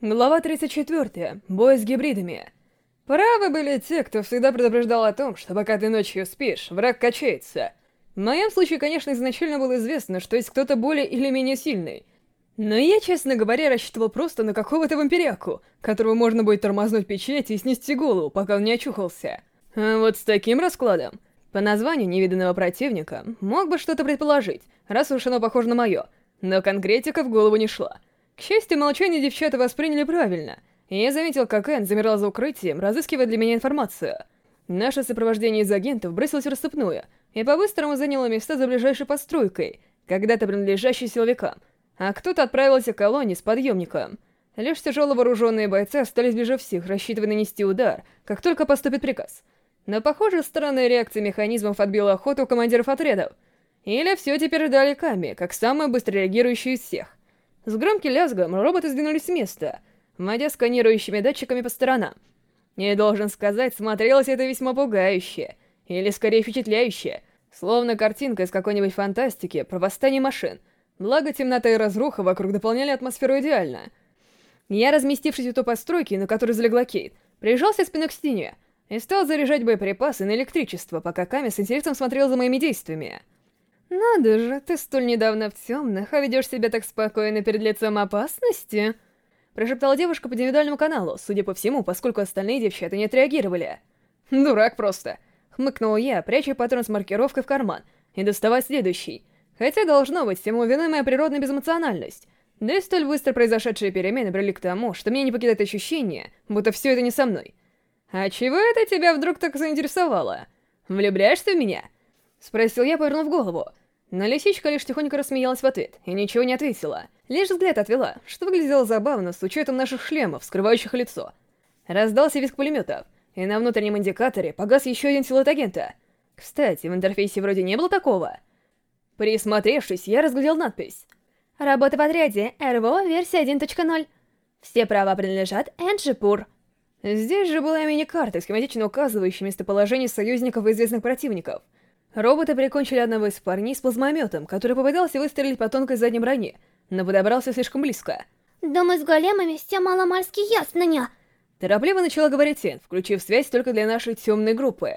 Глава 34. Бой с гибридами. Правы были те, кто всегда предупреждал о том, что пока ты ночью спишь, враг качается. В моем случае, конечно, изначально было известно, что есть кто-то более или менее сильный. Но я, честно говоря, рассчитывал просто на какого-то вампиряку, которого можно будет тормознуть печать и снести голову, пока он не очухался. А вот с таким раскладом, по названию невиданного противника, мог бы что-то предположить, раз уж оно похоже на мое, но конкретика в голову не шла. К счастью, молчание девчата восприняли правильно, я заметил, как Энн замерла за укрытием, разыскивая для меня информацию. Наше сопровождение из агентов бросилось в и по-быстрому заняло места за ближайшей постройкой, когда-то принадлежащей силовикам, а кто-то отправился к колонии с подъемником. Лишь тяжело вооруженные бойцы остались ближе всех, рассчитывая нанести удар, как только поступит приказ. Но, похоже, странная реакция механизмов отбила охоту командиров отрядов. Или все теперь ждали Ками, как самую быстро реагирующую из всех. С громким лязгом роботы сдвинулись с места, водя сканирующими датчиками по сторонам. И, должен сказать, смотрелось это весьма пугающе, или скорее впечатляюще, словно картинка из какой-нибудь фантастики про восстание машин. Благо, темнота и разруха вокруг дополняли атмосферу идеально. Я, разместившись у той постройки, на которой залегла Кейт, прижался спиной к стене и стал заряжать боеприпасы на электричество, пока Ками с интересом смотрел за моими действиями. «Надо же, ты столь недавно в темных, а ведешь себя так спокойно перед лицом опасности?» Прошептала девушка по индивидуальному каналу, судя по всему, поскольку остальные девчата не отреагировали. «Дурак просто!» — хмыкнул я, пряча патрон с маркировкой в карман, и доставая следующий. Хотя, должно быть, всему виной моя природная безэмоциональность. Да и столь быстро произошедшие перемены привели к тому, что меня не покидает ощущение, будто все это не со мной. «А чего это тебя вдруг так заинтересовало? Влюбляешься в меня?» — спросил я, повернув голову. Но лисичка лишь тихонько рассмеялась в ответ и ничего не ответила. Лишь взгляд отвела, что выглядело забавно с учетом наших шлемов, скрывающих лицо. Раздался визг пулеметов, и на внутреннем индикаторе погас еще один силуэт агента. Кстати, в интерфейсе вроде не было такого. Присмотревшись, я разглядел надпись. Работа в отряде, РВО, версия 1.0. Все права принадлежат Энджипур. Здесь же была мини-карта, схематично указывающая местоположение союзников и известных противников — Роботы прикончили одного из парней с плазмометом, который попытался выстрелить по тонкой задней броне, но подобрался слишком близко. «Думаю, с големами все маломальски ясно, ня!» Торопливо начала говорить Эн, включив связь только для нашей темной группы.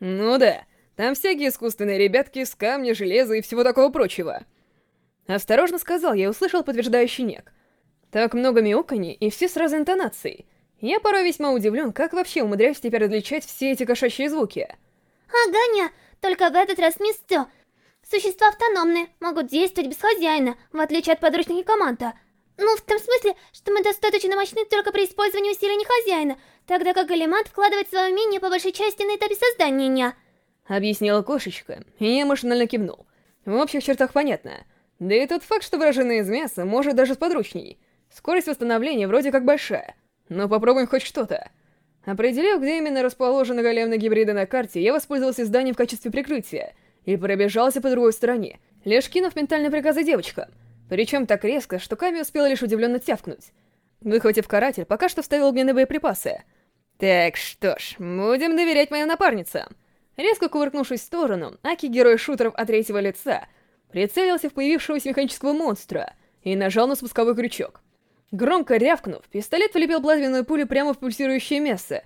«Ну да, там всякие искусственные ребятки с камня, железа и всего такого прочего». Осторожно сказал я услышал подтверждающий нек. Так много мяуканий и все с разной интонацией. Я порой весьма удивлен, как вообще умудряюсь теперь различать все эти кошачьи звуки. «Ага, ня, только в этот раз место. Существа автономные, могут действовать без хозяина, в отличие от подручных Некоманта. Ну, в том смысле, что мы достаточно мощны только при использовании усилений хозяина, тогда как Галимант вкладывает свое умение по большей части на этапе создания ня. Объяснила кошечка, и я машинально кивнул. В общих чертах понятно. Да и тот факт, что выраженное из мяса может даже с подручней. Скорость восстановления вроде как большая. Но попробуем хоть что-то. Определив, где именно расположены големные гибриды на карте, я воспользовался зданием в качестве прикрытия и пробежался по другой стороне, лишь кинув ментальные приказы девочкам. Причем так резко, что Ками успела лишь удивленно тявкнуть. Выхватив каратель, пока что вставил огненные боеприпасы. Так, что ж, будем доверять моим напарницам. Резко кувыркнувшись в сторону, Аки, герой шутеров от третьего лица, прицелился в появившегося механического монстра и нажал на спусковой крючок. Громко рявкнув, пистолет влепил плазменную пулю прямо в пульсирующее мясо,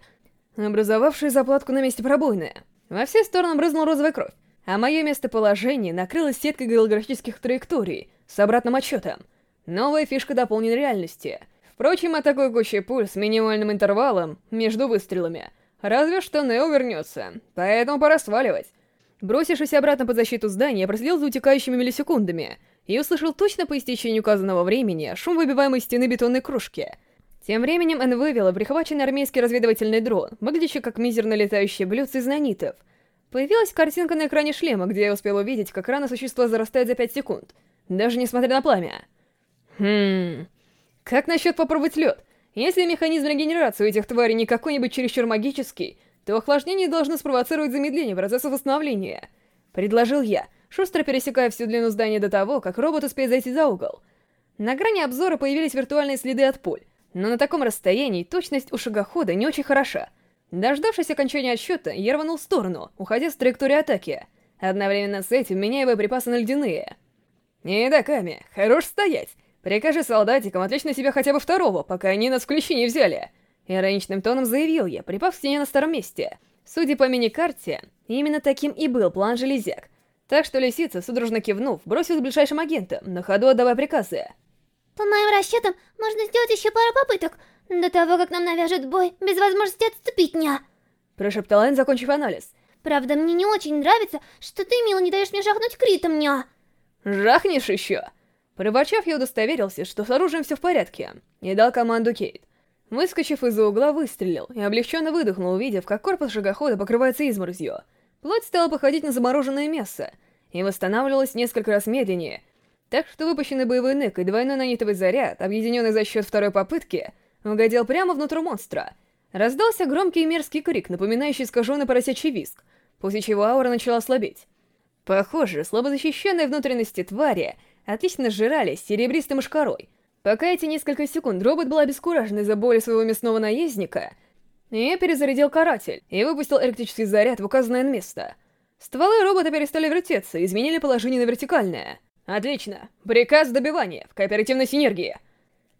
образовавшее заплатку на месте пробоины. Во все стороны брызнула розовая кровь, а мое местоположение накрылось сеткой голографических траекторий с обратным отчетом. Новая фишка дополненной реальности. Впрочем, атакую кучей пуль с минимальным интервалом между выстрелами. Разве что Нео вернется, поэтому пора сваливать. Бросившись обратно под защиту здания, проследил за утекающими миллисекундами — и услышал точно по истечению указанного времени шум выбиваемой стены бетонной кружки. Тем временем Эн вывела прихваченный армейский разведывательный дрон, выглядящий как мизерно летающее блюдце из нанитов. Появилась картинка на экране шлема, где я успел увидеть, как рана существа зарастает за 5 секунд, даже несмотря на пламя. Хм... Как насчет попробовать лед? Если механизм регенерации у этих тварей не какой-нибудь чересчур магический, то охлаждение должно спровоцировать замедление процесса восстановления. Предложил я — шустро пересекая всю длину здания до того, как робот успеет зайти за угол. На грани обзора появились виртуальные следы от пуль, но на таком расстоянии точность у шагохода не очень хороша. Дождавшись окончания отсчета, я рванул в сторону, уходя с траектории атаки. Одновременно с этим меняя боеприпасы на ледяные. «И да, Ками, хорош стоять. Прикажи солдатикам отвлечь на себя хотя бы второго, пока они нас в ключи не взяли. Ироничным тоном заявил я, припав к стене на старом месте. Судя по мини-карте, именно таким и был план Железяк. Так что лисица, судорожно кивнув, бросилась к ближайшим агентам, на ходу отдавая приказы. По моим расчетам, можно сделать еще пару попыток, до того, как нам навяжет бой, без возможности отступить, ня. Прошептал Энн, закончив анализ. Правда, мне не очень нравится, что ты, мило, не даешь мне жахнуть критом, ня. Жахнешь еще? Проворчав, я удостоверился, что с оружием все в порядке, и дал команду Кейт. Выскочив из-за угла, выстрелил и облегченно выдохнул, увидев, как корпус шагохода покрывается изморозью. Плоть стала походить на замороженное мясо и восстанавливалась несколько раз медленнее, так что выпущенный боевой нек и двойной нанитовый заряд, объединенный за счет второй попытки, угодил прямо внутрь монстра. Раздался громкий и мерзкий крик, напоминающий искаженный поросячий виск, после чего аура начала слабеть. Похоже, слабозащищенные внутренности твари отлично сжирались серебристой мошкарой. Пока эти несколько секунд робот был обескуражен из-за боли своего мясного наездника, я перезарядил каратель и выпустил электрический заряд в указанное место. Стволы робота перестали вертеться изменили положение на вертикальное. Отлично. Приказ добивания в кооперативной синергии.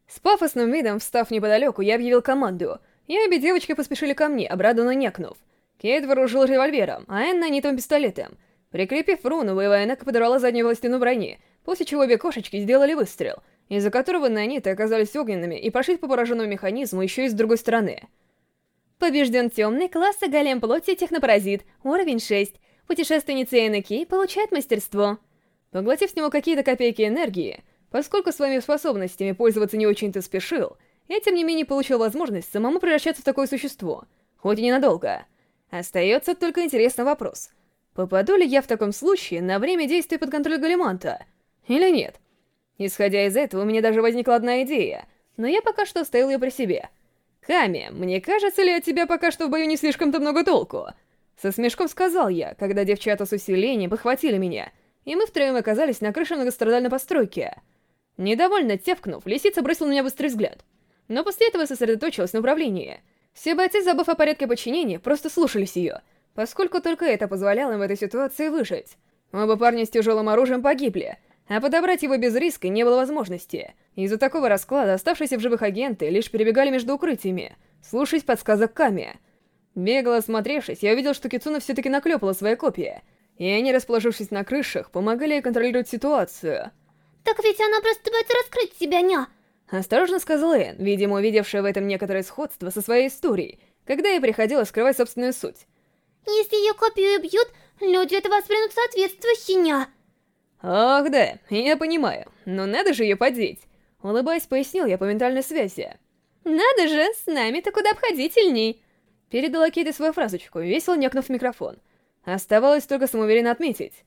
С пафосным видом, встав неподалеку, я объявил команду. И обе девочки поспешили ко мне, обрадованно някнув. Кейт вооружил револьвером, а Энн нанитым пистолетом. Прикрепив руну, боевая Нека подорвала заднюю властину брони, после чего обе кошечки сделали выстрел, из-за которого наниты оказались огненными и пошли по пораженному механизму еще и с другой стороны. Побежден темный класса голем плоти технопаразит, уровень 6. Путешественница Энеки получает мастерство. Поглотив с него какие-то копейки энергии, поскольку своими способностями пользоваться не очень-то спешил, я тем не менее получил возможность самому превращаться в такое существо, хоть и ненадолго. Остается только интересный вопрос. Попаду ли я в таком случае на время действия под контроль Галиманта? Или нет? Исходя из этого, у меня даже возникла одна идея, но я пока что оставил ее при себе. «Ками, мне кажется ли от тебя пока что в бою не слишком-то много толку?» Со смешком сказал я, когда девчата с усилением похватили меня — и мы втроем оказались на крыше многострадальной постройки. Недовольно тявкнув, лисица бросила на меня быстрый взгляд. Но после этого сосредоточилась на управлении. Все бойцы, забыв о порядке подчинения, просто слушались ее, поскольку только это позволяло им в этой ситуации выжить. Оба парня с тяжелым оружием погибли, а подобрать его без риска не было возможности. Из-за такого расклада оставшиеся в живых агенты лишь перебегали между укрытиями, слушаясь подсказок Ками. Бегло осмотревшись, я увидел, что Кицуна все-таки наклепала свои копии — и они, расположившись на крышах, помогали ей контролировать ситуацию. «Так ведь она просто боится раскрыть себя, ня!» Осторожно сказал Энн, видимо, увидевшая в этом некоторое сходство со своей историей, когда ей приходилось скрывать собственную суть. «Если ее копию убьют, люди это воспримут соответствующе, ня!» «Ах да, я понимаю, но надо же ее подеть!» Улыбаясь, пояснил я по ментальной связи. «Надо же, с нами-то куда обходительней!» Передала Кейти свою фразочку, весело някнув в микрофон. Оставалось только самоуверенно отметить.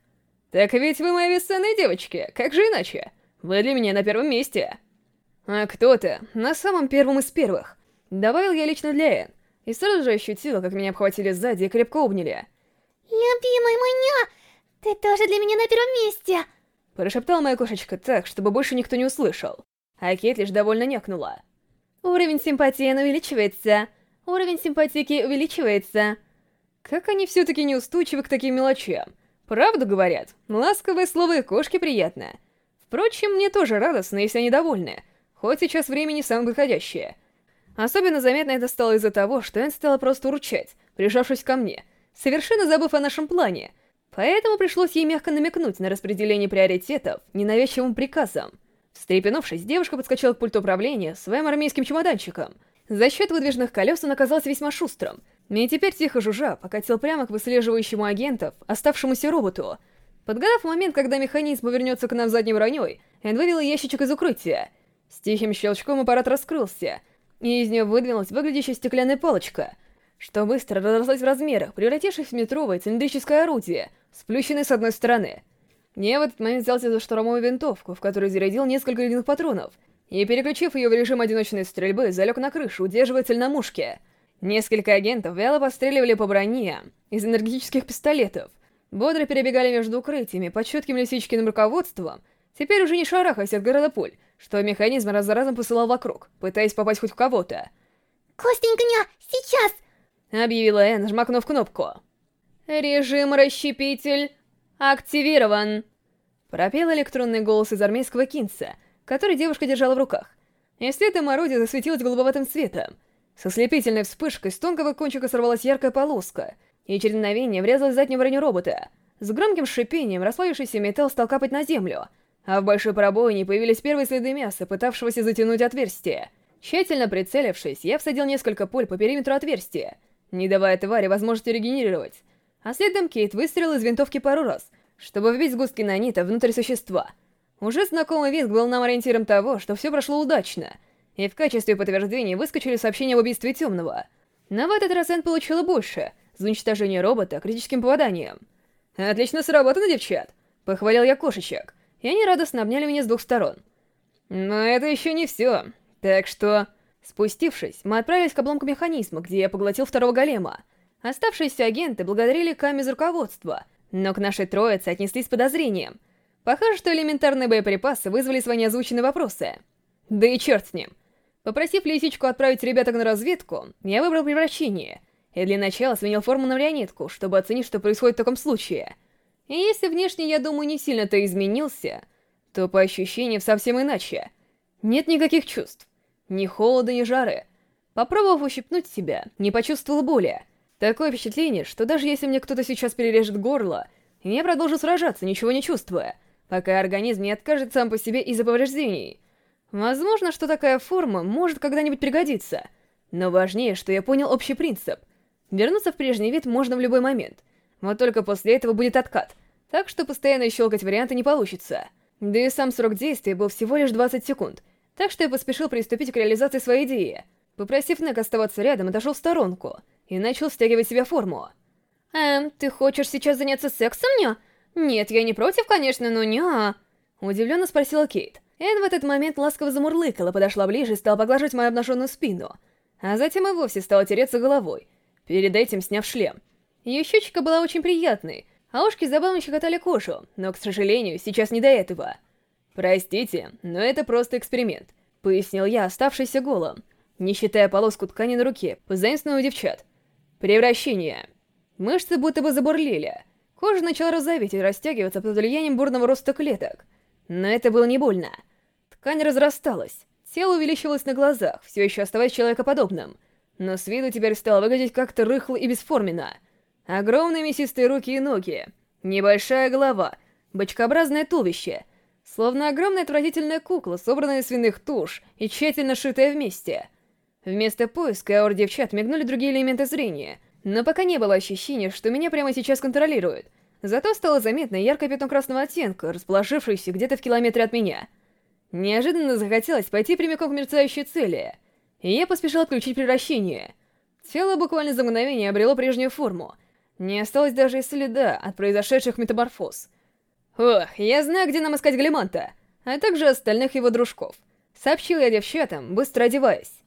«Так ведь вы мои бесценные девочки, как же иначе? Вы для меня на первом месте!» «А кто-то на самом первом из первых!» Добавил я лично для Энн, и сразу же ощутила, как меня обхватили сзади и крепко обняли. «Любимый меня, ты тоже для меня на первом месте!» Прошептала моя кошечка так, чтобы больше никто не услышал. А Кейт лишь довольно някнула. «Уровень симпатии увеличивается. Уровень симпатики увеличивается». Как они все-таки неустойчивы к таким мелочам. Правду говорят, ласковое слово и кошке приятно. Впрочем, мне тоже радостно, если они довольны, хоть сейчас время не самое подходящее. Особенно заметно это стало из-за того, что Энн стала просто урчать, прижавшись ко мне, совершенно забыв о нашем плане. Поэтому пришлось ей мягко намекнуть на распределение приоритетов ненавязчивым приказом. Встрепенувшись, девушка подскочила к пульту управления своим армейским чемоданчиком. За счет выдвижных колес он оказался весьма шустрым, и теперь тихо жужжа покатил прямо к выслеживающему агентов, оставшемуся роботу. Подгадав момент, когда механизм повернется к нам задней броней, Энн вывела ящичек из укрытия. С тихим щелчком аппарат раскрылся, и из него выдвинулась выглядящая стеклянная палочка, что быстро разрослась в размерах, превратившись в метровое цилиндрическое орудие, сплющенное с одной стороны. Я в этот момент взялся за штурмовую винтовку, в которой зарядил несколько ледяных патронов, и, переключив ее в режим одиночной стрельбы, залег на крышу, удерживая цель на мушке — Несколько агентов вяло постреливали по броне из энергетических пистолетов, бодро перебегали между укрытиями под четким лисичкиным руководством, теперь уже не шарахаясь от города пуль, что механизм раз за разом посылал вокруг, пытаясь попасть хоть в кого-то. «Костенька, сейчас!» — объявила Энн, жмакнув кнопку. «Режим расщепитель активирован!» Пропел электронный голос из армейского кинца, который девушка держала в руках. И светом орудие засветилось голубоватым цветом. Со слепительной вспышкой с тонкого кончика сорвалась яркая полоска, и через мгновение врезалась в заднюю броню робота. С громким шипением расплавившийся металл стал капать на землю, а в большой пробоине появились первые следы мяса, пытавшегося затянуть отверстие. Тщательно прицелившись, я всадил несколько пуль по периметру отверстия, не давая твари возможности регенерировать. А следом Кейт выстрелил из винтовки пару раз, чтобы вбить сгустки нанита внутрь существа. Уже знакомый визг был нам ориентиром того, что все прошло удачно, и в качестве подтверждения выскочили сообщения об убийстве Темного. Но в этот раз Энн получила больше, за уничтожение робота критическим попаданием. «Отлично сработано, девчат!» — похвалил я кошечек, и они радостно обняли меня с двух сторон. Но это еще не все. Так что... Спустившись, мы отправились к обломку механизма, где я поглотил второго голема. Оставшиеся агенты благодарили Ками за руководство, но к нашей троице отнеслись с подозрением. Похоже, что элементарные боеприпасы вызвали свои неозвученные вопросы. Да и черт с ним. Попросив лисичку отправить ребяток на разведку, я выбрал превращение, и для начала сменил форму на марионетку, чтобы оценить, что происходит в таком случае. И если внешне, я думаю, не сильно-то изменился, то по ощущениям совсем иначе. Нет никаких чувств. Ни холода, ни жары. Попробовав ущипнуть себя, не почувствовал боли. Такое впечатление, что даже если мне кто-то сейчас перережет горло, я продолжу сражаться, ничего не чувствуя, пока организм не откажет сам по себе из-за повреждений. Возможно, что такая форма может когда-нибудь пригодиться, но важнее, что я понял общий принцип. Вернуться в прежний вид можно в любой момент, вот только после этого будет откат, так что постоянно щелкать варианты не получится. Да и сам срок действия был всего лишь 20 секунд, так что я поспешил приступить к реализации своей идеи. Попросив Нек оставаться рядом, отошел в сторонку и начал стягивать себе форму. «Эм, ты хочешь сейчас заняться сексом, не? Нет, я не против, конечно, но не...» Удивленно спросила Кейт. Эн в этот момент ласково замурлыкала, подошла ближе и стала поглаживать мою обнаженную спину. А затем и вовсе стала тереться головой, перед этим сняв шлем. Ее щечка была очень приятной, а ушки забавно щекотали кожу, но, к сожалению, сейчас не до этого. «Простите, но это просто эксперимент», — пояснил я, оставшийся голым, не считая полоску ткани на руке, позаимствованную у девчат. «Превращение». Мышцы будто бы забурлили. Кожа начала розоветь и растягиваться под влиянием бурного роста клеток. Но это было не больно. Ткань разрасталась, тело увеличивалось на глазах, все еще оставаясь человекоподобным. Но с виду теперь стало выглядеть как-то рыхло и бесформенно. Огромные мясистые руки и ноги, небольшая голова, бочкообразное туловище — Словно огромная отвратительная кукла, собранная из свиных туш и тщательно шитая вместе. Вместо поиска аур девчат мигнули другие элементы зрения, но пока не было ощущения, что меня прямо сейчас контролируют. Зато стало заметно яркое пятно красного оттенка, расположившееся где-то в километре от меня. Неожиданно захотелось пойти прямиком к мерцающей цели, и я поспешил отключить превращение. Тело буквально за мгновение обрело прежнюю форму. Не осталось даже и следа от произошедших метаморфоз — «Ох, я знаю, где нам искать Галиманта, а также остальных его дружков», — сообщил я девчатам, быстро одеваясь.